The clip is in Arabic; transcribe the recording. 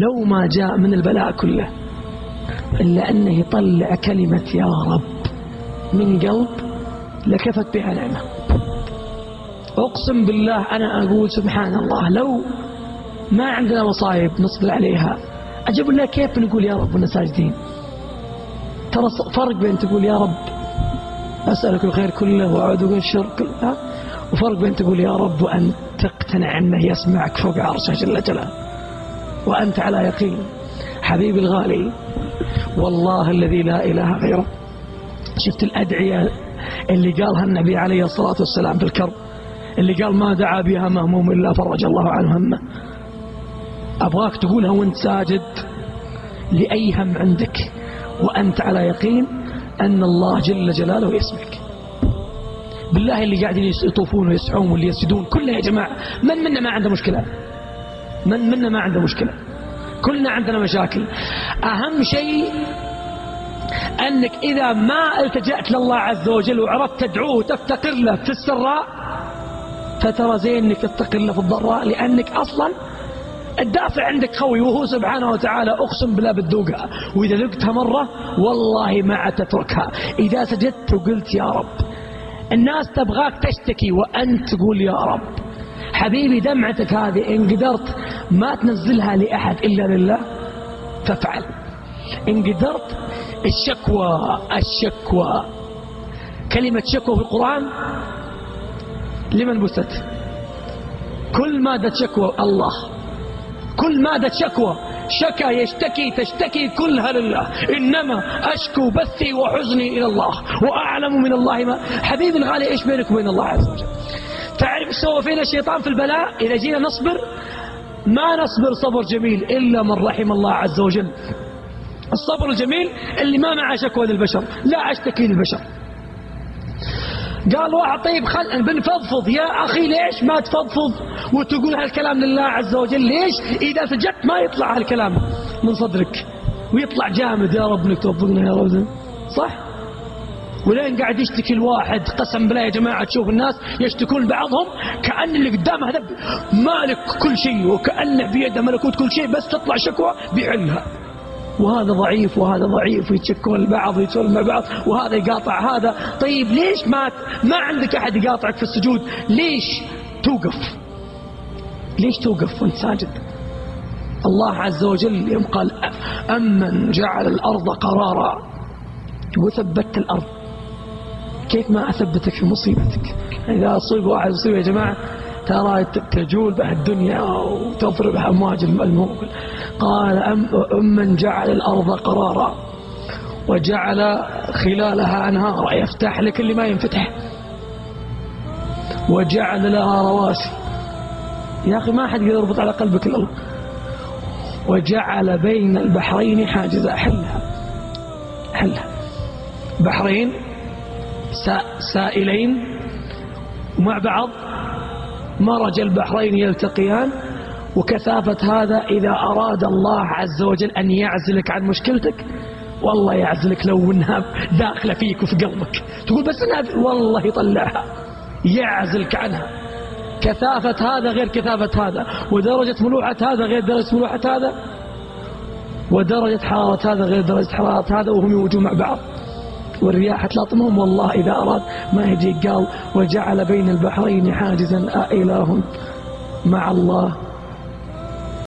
لو ما جاء من البلاء كله إلا أنه يطلع كلمة يا رب من قلب لكفت بها نعمة. أقسم بالله أنا أقول سبحان الله لو ما عندنا مصايب نصبر عليها. أجب الله كيف نقول يا رب ونساجدين ترى فرق بين تقول يا رب أسألك الخير كله وأعوذ من الشر كله وفرق بين تقول يا رب وأن تقتنع أنه يسمعك فوق عرشه جل جلاله. وأنت على يقين. حبيبي الغالي والله الذي لا إله غيره. شفت الأدعية اللي قالها النبي عليه الصلاة والسلام في الكرب اللي قال ما دعا بها مهموم إلا فرج الله عنه همه. أبغاك تقولها وأنت ساجد لأي هم عندك وأنت على يقين أن الله جل جلاله يسمعك. بالله اللي قاعدين يطوفون ويسعون واللي يسجدون كله يا جماعة من منا ما عنده مشكلة؟ من منا ما عنده مشكلة؟ كلنا عندنا مشاكل. أهم شيء أنك إذا ما التجأت لله عز وجل وعرفت تدعوه وتفتقر له في السراء فترى زين أنك تفتقر له في الضراء لأنك أصلا الدافع عندك قوي وهو سبحانه وتعالى أقسم بالله بتذوقها وإذا ذقتها مرة والله ما تتركها. إذا سجدت وقلت يا رب الناس تبغاك تشتكي وأنت تقول يا رب. حبيبي دمعتك هذه إن قدرت ما تنزلها لأحد إلا لله فافعل إن قدرت الشكوى الشكوى. كلمة شكوى في القرآن لمن بثت كل مادة شكوى الله. كل مادة شكوى. شكا يشتكي تشتكي كلها لله. إنما أشكو بثي وحزني إلى الله وأعلم من الله ما. حبيبي الغالي إيش بينك وبين الله عز وجل؟ سوى فينا الشيطان في البلاء. إذا جينا نصبر ما نصبر صبر جميل إلا من رحم الله عز وجل. الصبر الجميل اللي ما معه شكوى للبشر لا أشتكي للبشر. قال واحد طيب خل بنفضفض يا أخي ليش ما تفضفض وتقول هالكلام لله عز وجل؟ ليش إذا سجدت ما يطلع هالكلام من صدرك؟ ويطلع جامد يا رب انك توفقنا يا رب. صح؟ ولين قاعد يشتكي الواحد قسم بالله يا جماعة تشوف الناس يشتكون بعضهم كأن اللي قدامه هذا مالك كل شيء وكأنه بيده ملكوت كل شيء بس تطلع شكوى بيحلها وهذا ضعيف وهذا ضعيف ويتشكون البعض ويتسولون مع بعض وهذا يقاطع هذا. طيب ليش ما ما عندك أحد يقاطعك في السجود. ليش توقف؟ ليش توقف وانت ساجد؟ الله عز وجل يوم قال أمن جعل الأرض قرارا وثبت الأرض كيف ما أثبتك في مصيبتك؟ إذا أصيب واحد مصيبة يا جماعة ترى تجول بها الدنيا وتضرب أمواج الموج قال أم أمن جعل الأرض قرارا وجعل خلالها أنهارا. يفتح لك اللي ما ينفتح. وجعل لها رواسي. يا أخي ما أحد يقدر يربط على قلبك الأرض. وجعل بين البحرين حاجزا حلها. حلها. بحرين سائلين ومع بعض مرج البحرين يلتقيان وكثافة هذا إذا أراد الله عز وجل أن يعزلك عن مشكلتك والله يعزلك لو إنها داخلة فيك وفي قلبك. تقول بس إنها والله يطلعها يعزلك عنها. كثافة هذا غير كثافة هذا ودرجة ملوحة هذا غير درجة ملوحة هذا ودرجة حرارة هذا غير درجة حرارة هذا وهم يوجوا مع بعض. والرياح تلاطمهم. والله إذا أراد ما يجي قال وجعل بين البحرين حاجزا أإله مع الله.